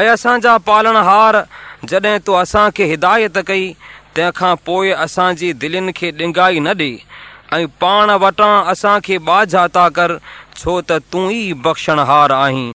۽ اسان جا پالڻهار جڏهن تون اسان کي هدايت ڪئي تنهن کان پوءِ اسان جي دلن کي ڏنگائي نه ڏي. ۽ پاڻ وٽان اسان کي باجهاتا ڪر ڇو ته تون ئي بخشڻهار آهين.